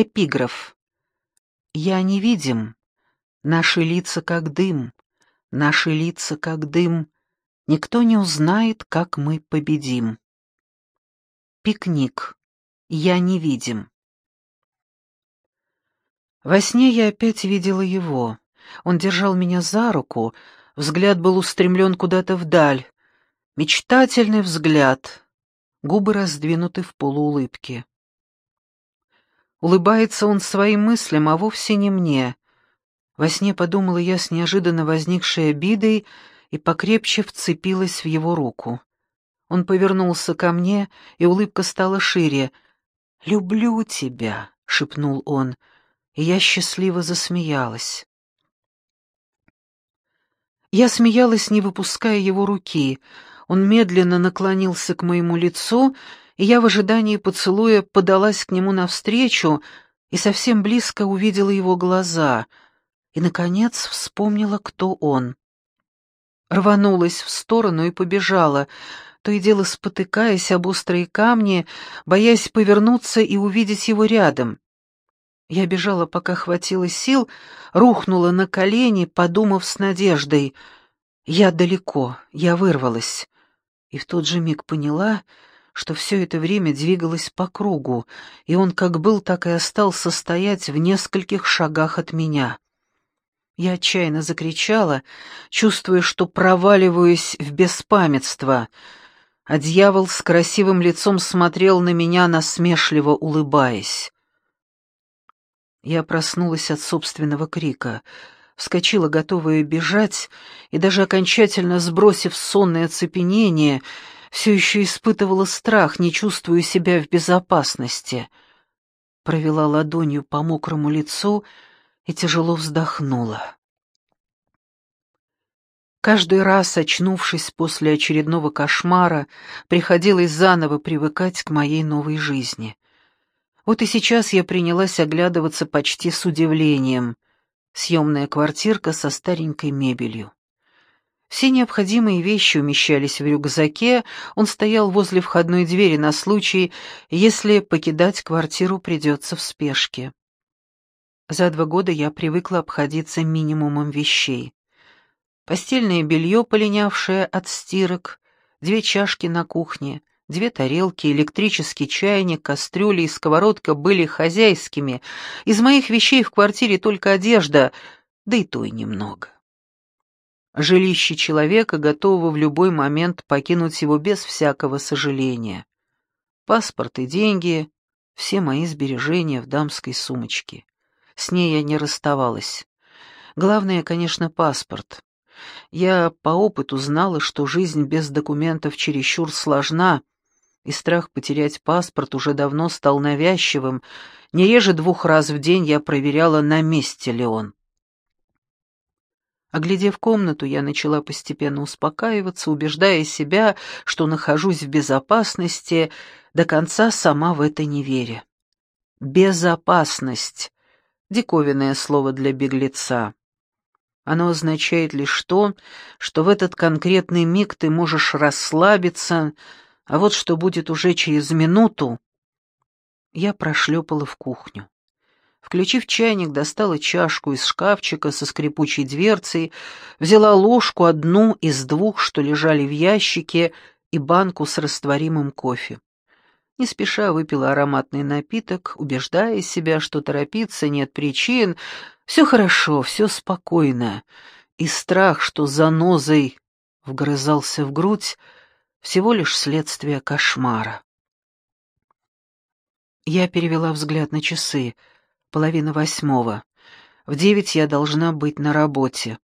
Эпиграф. «Я невидим, наши лица как дым, наши лица как дым, никто не узнает, как мы победим». Пикник. Я невидим. Во сне я опять видела его. Он держал меня за руку, взгляд был устремлен куда-то вдаль. Мечтательный взгляд, губы раздвинуты в полуулыбке. Улыбается он своим мыслям, а вовсе не мне. Во сне подумала я с неожиданно возникшей обидой и покрепче вцепилась в его руку. Он повернулся ко мне, и улыбка стала шире. «Люблю тебя», — шепнул он, и я счастливо засмеялась. Я смеялась, не выпуская его руки. Он медленно наклонился к моему лицу, и я в ожидании поцелуя подалась к нему навстречу и совсем близко увидела его глаза, и, наконец, вспомнила, кто он. Рванулась в сторону и побежала, то и дело спотыкаясь об острые камни, боясь повернуться и увидеть его рядом. Я бежала, пока хватило сил, рухнула на колени, подумав с надеждой. Я далеко, я вырвалась. И в тот же миг поняла, что все это время двигалось по кругу, и он как был, так и остался стоять в нескольких шагах от меня. Я отчаянно закричала, чувствуя, что проваливаюсь в беспамятство, а дьявол с красивым лицом смотрел на меня, насмешливо улыбаясь. Я проснулась от собственного крика, вскочила, готовая бежать, и даже окончательно сбросив сонное оцепенение, все еще испытывала страх, не чувствуя себя в безопасности. Провела ладонью по мокрому лицу и тяжело вздохнула. Каждый раз, очнувшись после очередного кошмара, приходилось заново привыкать к моей новой жизни. Вот и сейчас я принялась оглядываться почти с удивлением. Съемная квартирка со старенькой мебелью. Все необходимые вещи умещались в рюкзаке, он стоял возле входной двери на случай, если покидать квартиру придется в спешке. За два года я привыкла обходиться минимумом вещей. Постельное белье, полинявшее от стирок, две чашки на кухне, Две тарелки, электрический чайник, кастрюли и сковородка были хозяйскими. Из моих вещей в квартире только одежда, да и то и немного. Жилище человека, готового в любой момент покинуть его без всякого сожаления. Паспорт и деньги, все мои сбережения в дамской сумочке. С ней я не расставалась. Главное, конечно, паспорт. Я по опыту знала, что жизнь без документов чересчур сложна, и страх потерять паспорт уже давно стал навязчивым. Не реже двух раз в день я проверяла, на месте ли он. Оглядев комнату, я начала постепенно успокаиваться, убеждая себя, что нахожусь в безопасности, до конца сама в это не веря. Безопасность — диковинное слово для беглеца. Оно означает лишь то, что в этот конкретный миг ты можешь расслабиться, а вот что будет уже через минуту... Я прошлепала в кухню. Включив чайник, достала чашку из шкафчика со скрипучей дверцей, взяла ложку, одну из двух, что лежали в ящике, и банку с растворимым кофе. Не спеша выпила ароматный напиток, убеждая себя, что торопиться нет причин, все хорошо, все спокойно, и страх, что занозой вгрызался в грудь, всего лишь следствие кошмара. Я перевела взгляд на часы. Половина восьмого. В девять я должна быть на работе.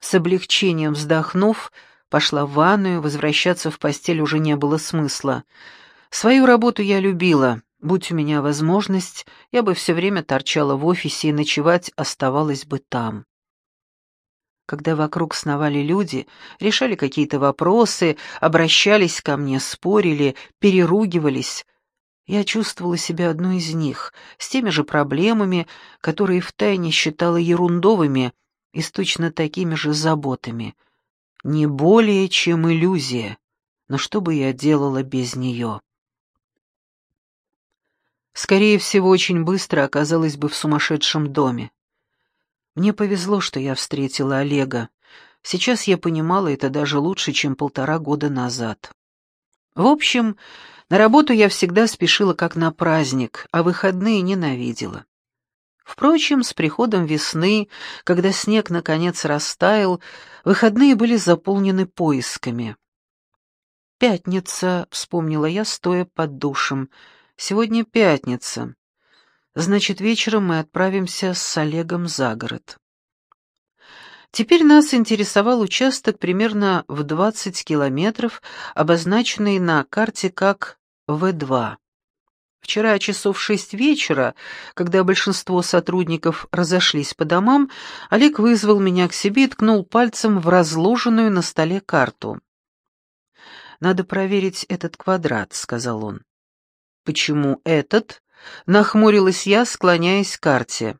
С облегчением вздохнув, пошла в ванную, возвращаться в постель уже не было смысла. Свою работу я любила. Будь у меня возможность, я бы все время торчала в офисе и ночевать оставалась бы там когда вокруг сновали люди, решали какие-то вопросы, обращались ко мне, спорили, переругивались. Я чувствовала себя одной из них, с теми же проблемами, которые втайне считала ерундовыми и с точно такими же заботами. Не более, чем иллюзия. Но что бы я делала без нее? скорее всего, очень быстро оказалась бы в сумасшедшем доме. Мне повезло, что я встретила Олега. Сейчас я понимала это даже лучше, чем полтора года назад. В общем, на работу я всегда спешила как на праздник, а выходные ненавидела. Впрочем, с приходом весны, когда снег наконец растаял, выходные были заполнены поисками. «Пятница», — вспомнила я, стоя под душем. «Сегодня пятница. Значит, вечером мы отправимся с Олегом за город». Теперь нас интересовал участок примерно в 20 километров, обозначенный на карте как В2. Вчера часов шесть вечера, когда большинство сотрудников разошлись по домам, Олег вызвал меня к себе и ткнул пальцем в разложенную на столе карту. «Надо проверить этот квадрат», — сказал он. «Почему этот?» — нахмурилась я, склоняясь к карте.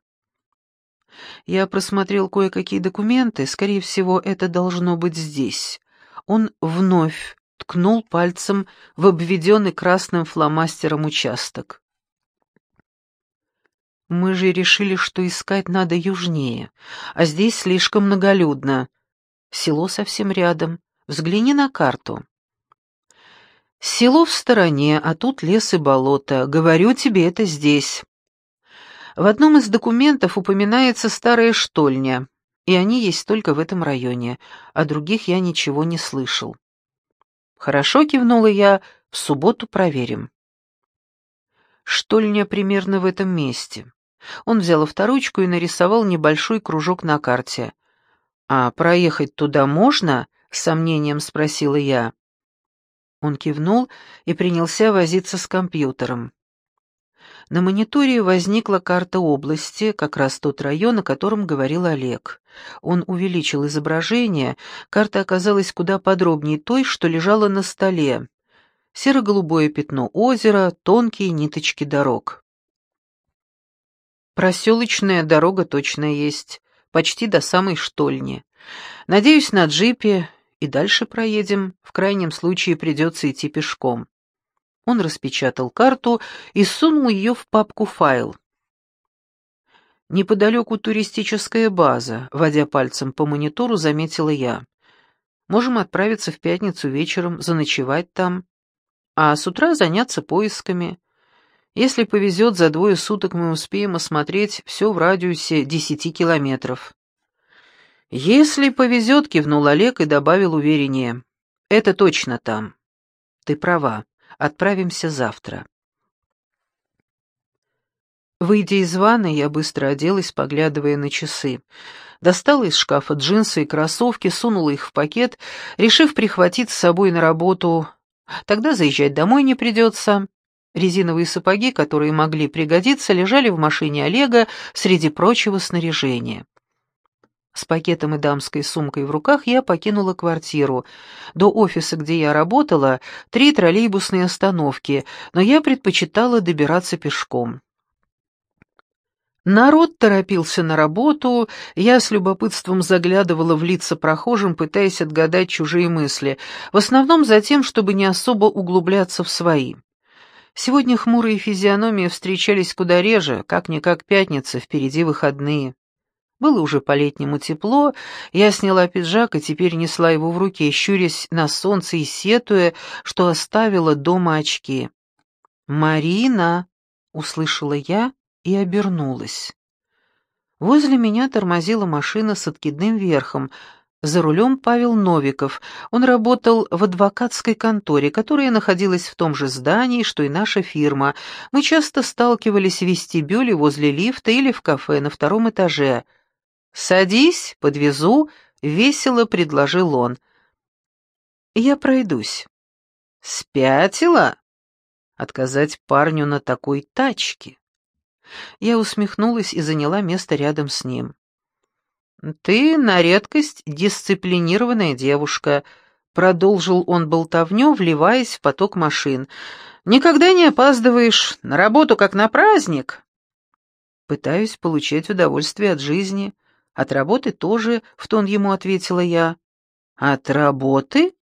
Я просмотрел кое-какие документы, скорее всего, это должно быть здесь. Он вновь ткнул пальцем в обведенный красным фломастером участок. Мы же решили, что искать надо южнее, а здесь слишком многолюдно. Село совсем рядом. Взгляни на карту. Село в стороне, а тут лес и болото. Говорю тебе, это здесь. В одном из документов упоминается старая штольня, и они есть только в этом районе, о других я ничего не слышал. «Хорошо», — кивнула я, — «в субботу проверим». Штольня примерно в этом месте. Он взял авторучку и нарисовал небольшой кружок на карте. «А проехать туда можно?» — с сомнением спросила я. Он кивнул и принялся возиться с компьютером. На мониторе возникла карта области, как раз тот район, о котором говорил Олег. Он увеличил изображение, карта оказалась куда подробнее той, что лежала на столе. Серо-голубое пятно озера, тонкие ниточки дорог. Проселочная дорога точно есть, почти до самой штольни. Надеюсь, на джипе и дальше проедем, в крайнем случае придется идти пешком. Он распечатал карту и сунул ее в папку «Файл». «Неподалеку туристическая база», — водя пальцем по монитору, заметила я. «Можем отправиться в пятницу вечером, заночевать там, а с утра заняться поисками. Если повезет, за двое суток мы успеем осмотреть все в радиусе десяти километров». «Если повезет», — кивнул Олег и добавил увереннее. «Это точно там». «Ты права. Отправимся завтра. Выйдя из ванны, я быстро оделась, поглядывая на часы. Достала из шкафа джинсы и кроссовки, сунула их в пакет, решив прихватить с собой на работу. Тогда заезжать домой не придется. Резиновые сапоги, которые могли пригодиться, лежали в машине Олега среди прочего снаряжения. С пакетом и дамской сумкой в руках я покинула квартиру. До офиса, где я работала, три троллейбусные остановки, но я предпочитала добираться пешком. Народ торопился на работу, я с любопытством заглядывала в лица прохожим, пытаясь отгадать чужие мысли, в основном за тем, чтобы не особо углубляться в свои. Сегодня хмурые физиономии встречались куда реже, как-никак пятница, впереди выходные. Было уже по-летнему тепло, я сняла пиджак и теперь несла его в руке, щурясь на солнце и сетуя, что оставила дома очки. «Марина!» — услышала я и обернулась. Возле меня тормозила машина с откидным верхом. За рулем Павел Новиков. Он работал в адвокатской конторе, которая находилась в том же здании, что и наша фирма. Мы часто сталкивались в вестибюле возле лифта или в кафе на втором этаже — «Садись, подвезу», — весело предложил он. «Я пройдусь». «Спятила?» «Отказать парню на такой тачке?» Я усмехнулась и заняла место рядом с ним. «Ты на редкость дисциплинированная девушка», — продолжил он болтовню, вливаясь в поток машин. «Никогда не опаздываешь, на работу как на праздник». «Пытаюсь получать удовольствие от жизни», от работы тоже, в тон ему ответила я. От работы?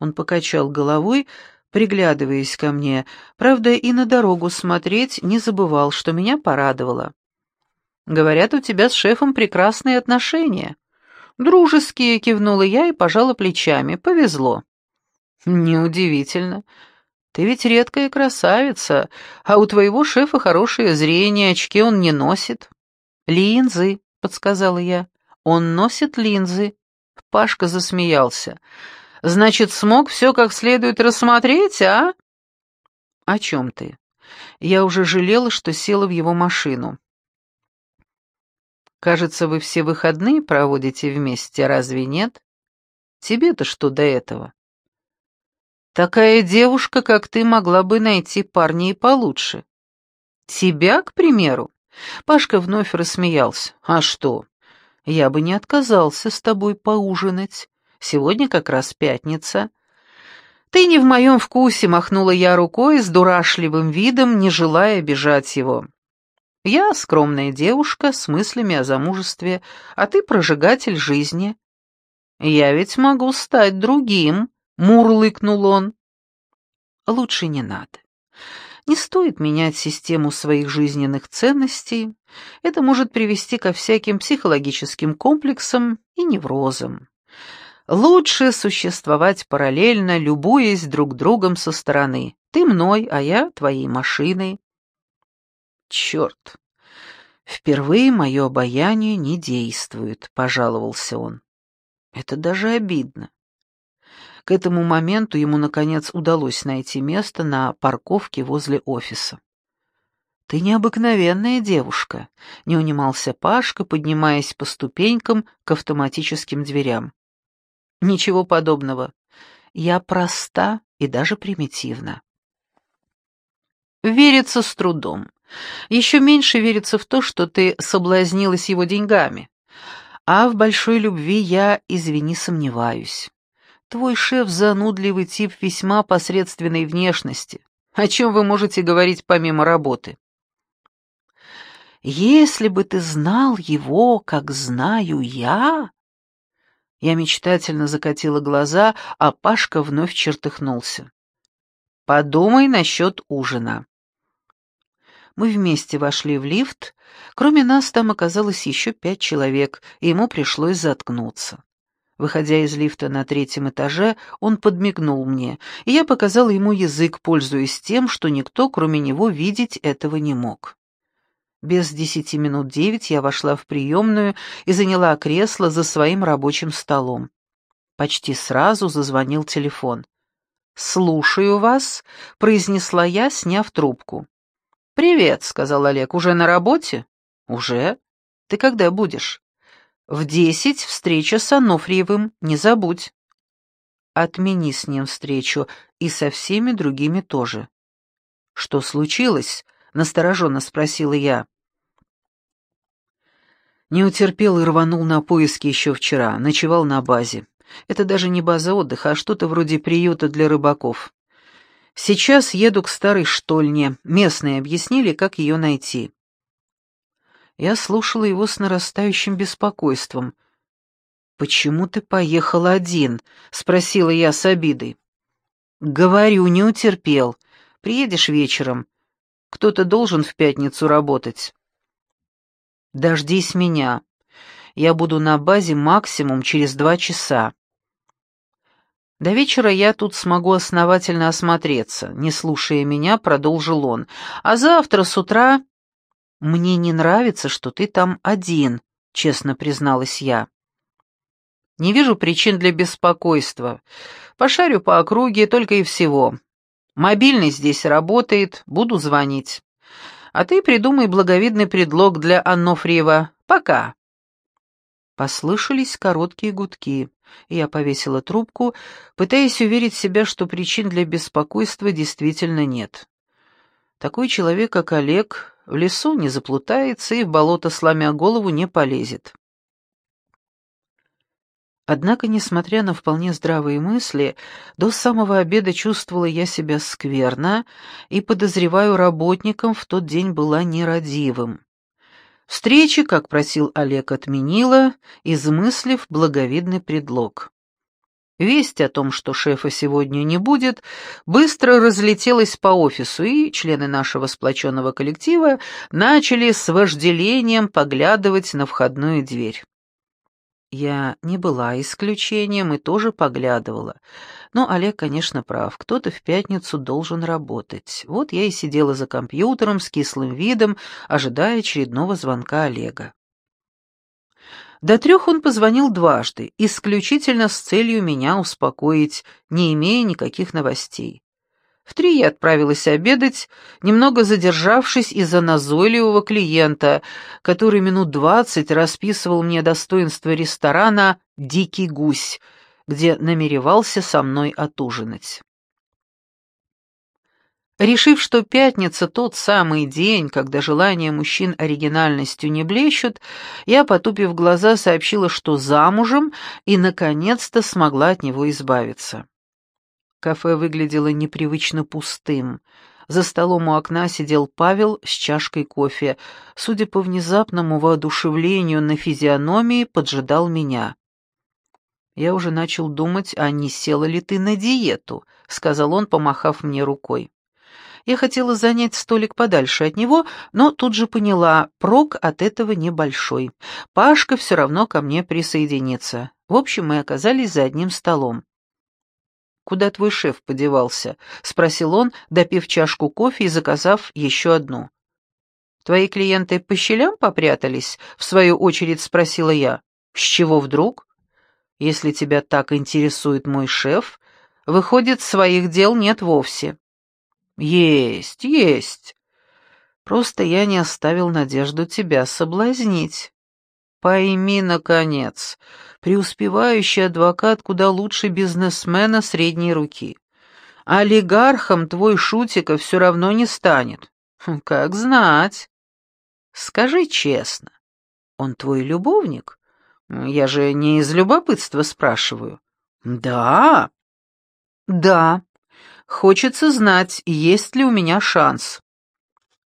Он покачал головой, приглядываясь ко мне, правда, и на дорогу смотреть не забывал, что меня порадовало. «Говорят, у тебя с шефом прекрасные отношения». «Дружеские», — кивнула я и пожала плечами. «Повезло». «Неудивительно. Ты ведь редкая красавица, а у твоего шефа хорошее зрение, очки он не носит». «Линзы», — подсказала я. «Он носит линзы». Пашка засмеялся. «Значит, смог все как следует рассмотреть, а?» «О чем ты?» Я уже жалела, что села в его машину. «Кажется, вы все выходные проводите вместе, разве нет? Тебе-то что до этого?» «Такая девушка, как ты, могла бы найти парня и получше. Тебя, к примеру?» Пашка вновь рассмеялся. «А что? Я бы не отказался с тобой поужинать. Сегодня как раз пятница». «Ты не в моем вкусе», — махнула я рукой с дурашливым видом, не желая обижать его. «Я скромная девушка с мыслями о замужестве, а ты прожигатель жизни». «Я ведь могу стать другим», — мурлыкнул он. «Лучше не надо. Не стоит менять систему своих жизненных ценностей, это может привести ко всяким психологическим комплексам и неврозам. Лучше существовать параллельно, любуясь друг другом со стороны. Ты мной, а я твоей машиной. Черт! Впервые мое обаяние не действует, пожаловался он. Это даже обидно. К этому моменту ему, наконец, удалось найти место на парковке возле офиса. «Ты необыкновенная девушка», — не унимался Пашка, поднимаясь по ступенькам к автоматическим дверям. «Ничего подобного. Я проста и даже примитивна». Верится с трудом. Еще меньше верится в то, что ты соблазнилась его деньгами. А в большой любви я, извини, сомневаюсь. Твой шеф занудливый тип весьма посредственной внешности. О чем вы можете говорить помимо работы? Если бы ты знал его, как знаю я... Я мечтательно закатила глаза, а Пашка вновь чертыхнулся. Подумай насчет ужина. Мы вместе вошли в лифт. Кроме нас там оказалось еще пять человек, и ему пришлось заткнуться. Выходя из лифта на третьем этаже, он подмигнул мне, и я показал ему язык, пользуясь тем, что никто, кроме него, видеть этого не мог. Без десяти минут девять я вошла в приемную и заняла кресло за своим рабочим столом. Почти сразу зазвонил телефон. «Слушаю вас», — произнесла я, сняв трубку. «Привет», — сказал Олег, — «уже на работе?» «Уже? Ты когда будешь?» В десять встреча с Анофриевым, не забудь. Отмени с ним встречу и со всеми другими тоже. Что случилось? Настороженно спросила я. Не утерпел и рванул на поиски еще вчера, ночевал на базе. Это даже не база отдыха, а что-то вроде приюта для рыбаков. Сейчас еду к старой штольне, местные объяснили, как ее найти. Я слушала его с нарастающим беспокойством. «Почему ты поехал один?» — спросила я с обидой. «Говорю, не утерпел. Приедешь вечером. Кто-то должен в пятницу работать». «Дождись меня. Я буду на базе максимум через два часа». До вечера я тут смогу основательно осмотреться, не слушая меня, продолжил он. А завтра с утра «Мне не нравится, что ты там один», — честно призналась я. «Не вижу причин для беспокойства. Пошарю по округе только и всего. Мобильный здесь работает, буду звонить. А ты придумай благовидный предлог для Аннофриева. Пока». Послышались короткие гудки, я повесила трубку, пытаясь уверить себя, что причин для беспокойства действительно нет. Такой человек, как Олег, в лесу не заплутается и в болото, сломя голову, не полезет. Однако, несмотря на вполне здравые мысли, до самого обеда чувствовала я себя скверно и, подозреваю, работником в тот день была нерадивым. Встречи, как просил Олег, отменила, измыслив благовидный предлог. Весть о том, что шефа сегодня не будет, быстро разлетелась по офису, и члены нашего сплоченного коллектива начали с вожделением поглядывать на входную дверь. Я не была исключением и тоже поглядывала. Но Олег, конечно, прав, кто-то в пятницу должен работать. Вот я и сидела за компьютером с кислым видом, ожидая очередного звонка Олега. До трех он позвонил дважды, исключительно с целью меня успокоить, не имея никаких новостей. В три я отправилась обедать, немного задержавшись из-за назойливого клиента, который минут двадцать расписывал мне достоинство ресторана «Дикий гусь», где намеревался со мной отужинать. Решив, что пятница — тот самый день, когда желания мужчин оригинальностью не блещут, я, потупив глаза, сообщила, что замужем, и, наконец-то, смогла от него избавиться. Кафе выглядело непривычно пустым. За столом у окна сидел Павел с чашкой кофе. Судя по внезапному воодушевлению на физиономии, поджидал меня. «Я уже начал думать, а не села ли ты на диету», — сказал он, помахав мне рукой. Я хотела занять столик подальше от него, но тут же поняла, прок от этого небольшой. Пашка все равно ко мне присоединится. В общем, мы оказались за одним столом. «Куда твой шеф подевался?» — спросил он, допив чашку кофе и заказав еще одну. «Твои клиенты по щелям попрятались?» — в свою очередь спросила я. «С чего вдруг?» «Если тебя так интересует мой шеф, выходит, своих дел нет вовсе». «Есть, есть. Просто я не оставил надежду тебя соблазнить. Пойми, наконец, преуспевающий адвокат куда лучше бизнесмена средней руки. Олигархом твой Шутика все равно не станет. Хм, как знать. Скажи честно, он твой любовник? Я же не из любопытства спрашиваю. Да. Да. Хочется знать, есть ли у меня шанс.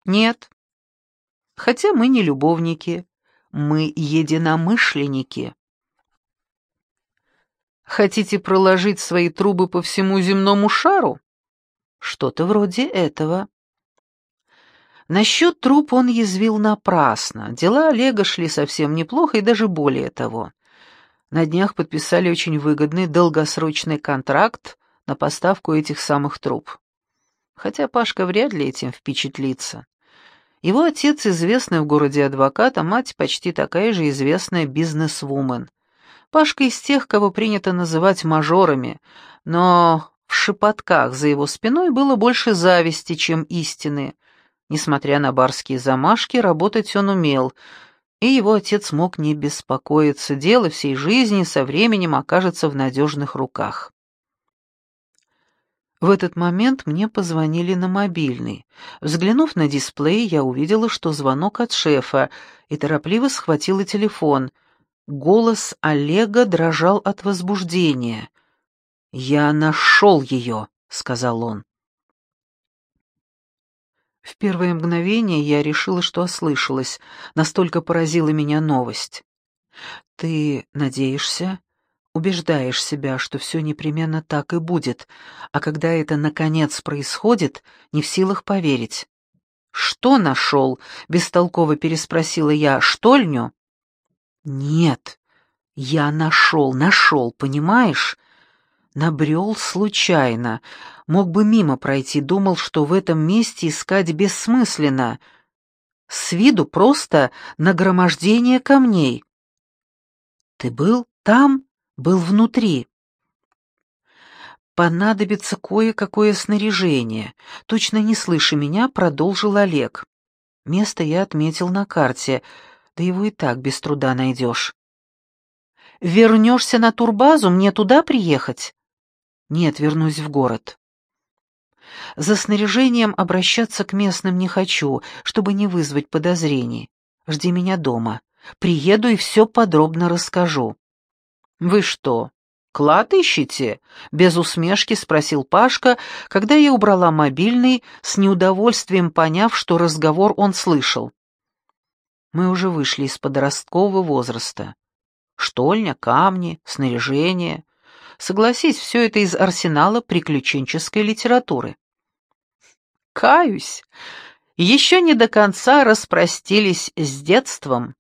Нет. Хотя мы не любовники, мы единомышленники. Хотите проложить свои трубы по всему земному шару? Что-то вроде этого. Насчет труб он язвил напрасно. Дела Олега шли совсем неплохо и даже более того. На днях подписали очень выгодный долгосрочный контракт на поставку этих самых труб. Хотя Пашка вряд ли этим впечатлится. Его отец известный в городе адвокат, а мать почти такая же известная бизнесвумен. Пашка из тех, кого принято называть мажорами, но в шепотках за его спиной было больше зависти, чем истины. Несмотря на барские замашки, работать он умел, и его отец мог не беспокоиться, дело всей жизни со временем окажется в надежных руках. В этот момент мне позвонили на мобильный. Взглянув на дисплей, я увидела, что звонок от шефа, и торопливо схватила телефон. Голос Олега дрожал от возбуждения. «Я нашел ее», — сказал он. В первое мгновение я решила, что ослышалась, настолько поразила меня новость. «Ты надеешься?» Убеждаешь себя, что все непременно так и будет, а когда это, наконец, происходит, не в силах поверить. «Что нашел?» — бестолково переспросила я. «Штольню?» «Нет, я нашел, нашел, понимаешь?» Набрел случайно. Мог бы мимо пройти, думал, что в этом месте искать бессмысленно. С виду просто нагромождение камней. «Ты был там?» Был внутри. «Понадобится кое-какое снаряжение», — точно не слыша меня, продолжил Олег. Место я отметил на карте, да его и так без труда найдешь. «Вернешься на турбазу, мне туда приехать?» «Нет, вернусь в город». За снаряжением обращаться к местным не хочу, чтобы не вызвать подозрений. Жди меня дома. Приеду и все подробно расскажу. «Вы что, клад ищете?» — без усмешки спросил Пашка, когда я убрала мобильный, с неудовольствием поняв, что разговор он слышал. Мы уже вышли из подросткового возраста. Штольня, камни, снаряжение. Согласись, все это из арсенала приключенческой литературы. Каюсь. Еще не до конца распростились с детством.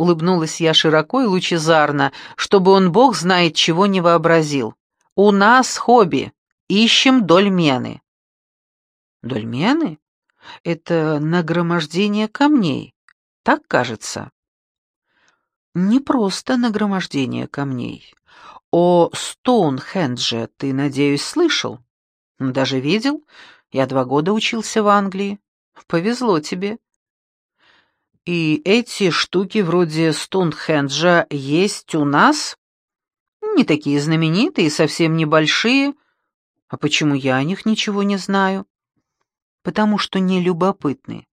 Улыбнулась я широко и лучезарно, чтобы он, бог знает, чего не вообразил. У нас хобби. Ищем дольмены. Дольмены? Это нагромождение камней. Так кажется. Не просто нагромождение камней. О Стоунхендже ты, надеюсь, слышал? Даже видел? Я два года учился в Англии. Повезло тебе. И эти штуки вроде Стоунхенджа есть у нас? Не такие знаменитые, совсем небольшие. А почему я о них ничего не знаю? Потому что не любопытны.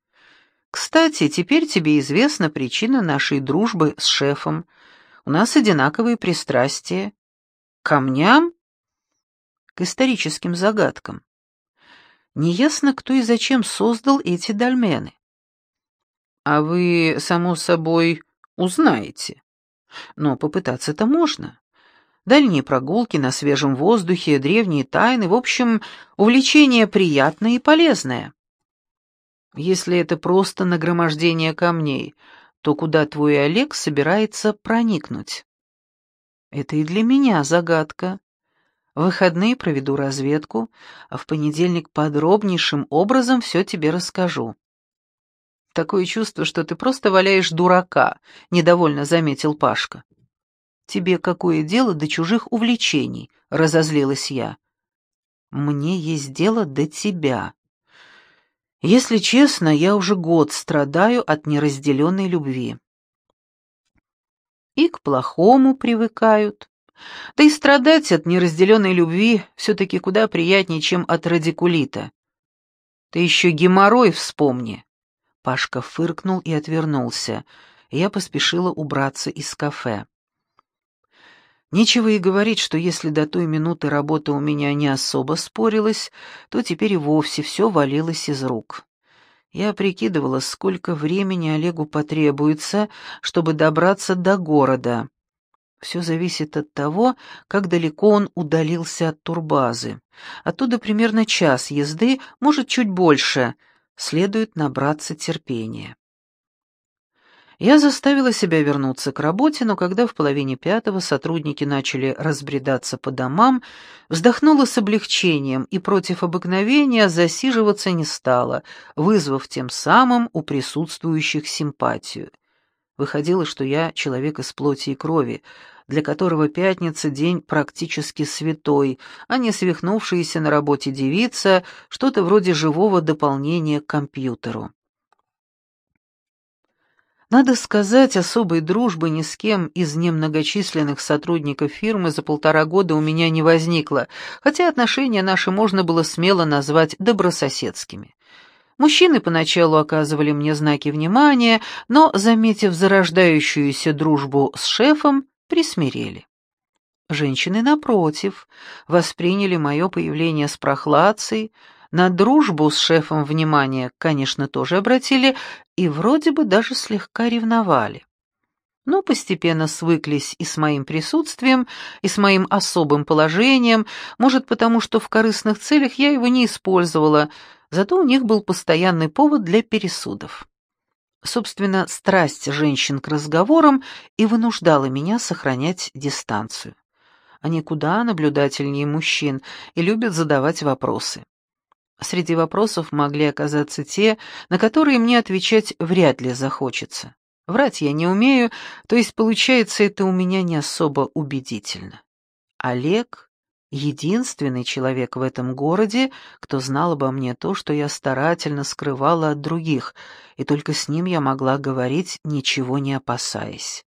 Кстати, теперь тебе известна причина нашей дружбы с шефом. У нас одинаковые пристрастия. К камням? К историческим загадкам. Неясно, кто и зачем создал эти дольмены. А вы, само собой, узнаете. Но попытаться-то можно. Дальние прогулки на свежем воздухе, древние тайны, в общем, увлечение приятное и полезное. Если это просто нагромождение камней, то куда твой Олег собирается проникнуть? Это и для меня загадка. В выходные проведу разведку, а в понедельник подробнейшим образом все тебе расскажу. Такое чувство, что ты просто валяешь дурака, недовольно заметил Пашка. Тебе какое дело до чужих увлечений? разозлилась я. Мне есть дело до тебя. Если честно, я уже год страдаю от неразделенной любви. И к плохому привыкают. Да и страдать от неразделенной любви все-таки куда приятнее, чем от радикулита. Ты еще геморрой вспомни. Пашка фыркнул и отвернулся. Я поспешила убраться из кафе. Нечего и говорить, что если до той минуты работа у меня не особо спорилась, то теперь и вовсе все валилось из рук. Я прикидывала, сколько времени Олегу потребуется, чтобы добраться до города. Все зависит от того, как далеко он удалился от турбазы. Оттуда примерно час езды, может, чуть больше. Следует набраться терпения. Я заставила себя вернуться к работе, но когда в половине пятого сотрудники начали разбредаться по домам, вздохнула с облегчением и против обыкновения засиживаться не стала, вызвав тем самым у присутствующих симпатию. Выходило, что я человек из плоти и крови, для которого пятница — день практически святой, а не свихнувшаяся на работе девица, что-то вроде живого дополнения к компьютеру. Надо сказать, особой дружбы ни с кем из немногочисленных сотрудников фирмы за полтора года у меня не возникло, хотя отношения наши можно было смело назвать добрососедскими. Мужчины поначалу оказывали мне знаки внимания, но, заметив зарождающуюся дружбу с шефом, присмирели. Женщины, напротив, восприняли мое появление с прохладцей, на дружбу с шефом внимания, конечно, тоже обратили и вроде бы даже слегка ревновали. Но постепенно свыклись и с моим присутствием, и с моим особым положением, может, потому что в корыстных целях я его не использовала, зато у них был постоянный повод для пересудов. Собственно, страсть женщин к разговорам и вынуждала меня сохранять дистанцию. Они куда наблюдательнее мужчин и любят задавать вопросы. Среди вопросов могли оказаться те, на которые мне отвечать вряд ли захочется. Врать я не умею, то есть получается это у меня не особо убедительно. Олег — единственный человек в этом городе, кто знал обо мне то, что я старательно скрывала от других, и только с ним я могла говорить, ничего не опасаясь.